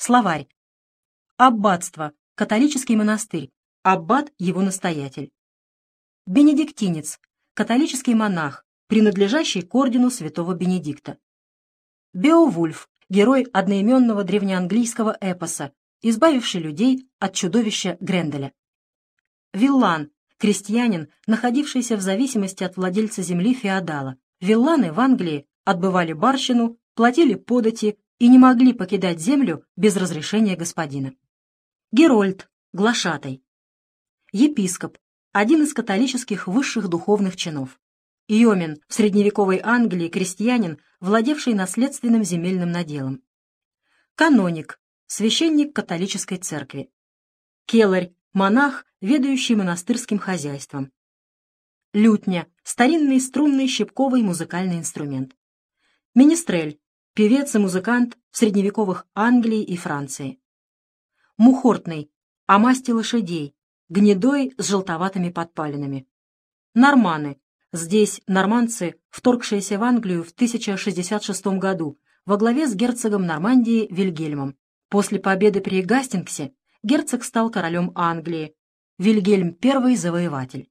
Словарь. Аббатство. Католический монастырь. Аббат – его настоятель. Бенедиктинец. Католический монах, принадлежащий к ордену святого Бенедикта. Беовульф. Герой одноименного древнеанглийского эпоса, избавивший людей от чудовища Гренделя. Виллан. Крестьянин, находившийся в зависимости от владельца земли феодала. Вилланы в Англии отбывали барщину, платили подати и не могли покидать землю без разрешения господина. Герольд, глашатай. Епископ, один из католических высших духовных чинов. Йомин, в средневековой Англии крестьянин, владевший наследственным земельным наделом. Каноник, священник католической церкви. Келарь, монах, ведающий монастырским хозяйством. Лютня, старинный струнный щипковый музыкальный инструмент. Министрель, певец и музыкант в средневековых Англии и Франции. Мухортный, о масти лошадей, гнедой с желтоватыми подпалинами. Норманы, здесь норманцы, вторгшиеся в Англию в 1066 году во главе с герцогом Нормандии Вильгельмом. После победы при Гастингсе герцог стал королем Англии, Вильгельм I завоеватель.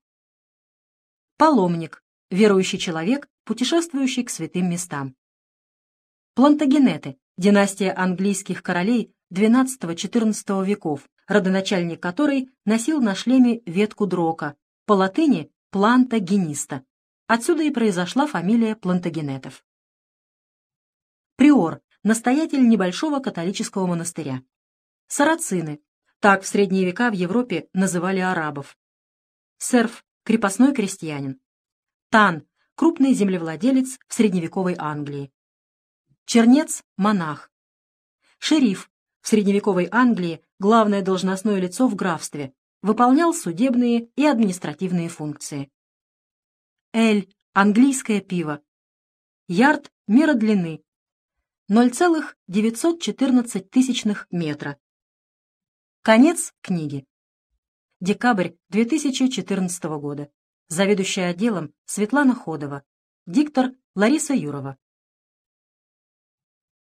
Паломник, верующий человек, путешествующий к святым местам. Плантагенеты, династия английских королей XII-XIV веков, родоначальник которой носил на шлеме ветку дрока, по латыни плантагениста. Отсюда и произошла фамилия плантагенетов. Приор, настоятель небольшого католического монастыря. Сарацины, так в средние века в Европе называли арабов. Серф, крепостной крестьянин. Тан, крупный землевладелец в средневековой Англии. Чернец – монах. Шериф в средневековой Англии главное должностное лицо в графстве, выполнял судебные и административные функции. Эль – английское пиво. Ярд – мера длины. 0,914 тысячных метра. Конец книги. Декабрь 2014 года. Заведующая отделом Светлана Ходова. Диктор Лариса Юрова.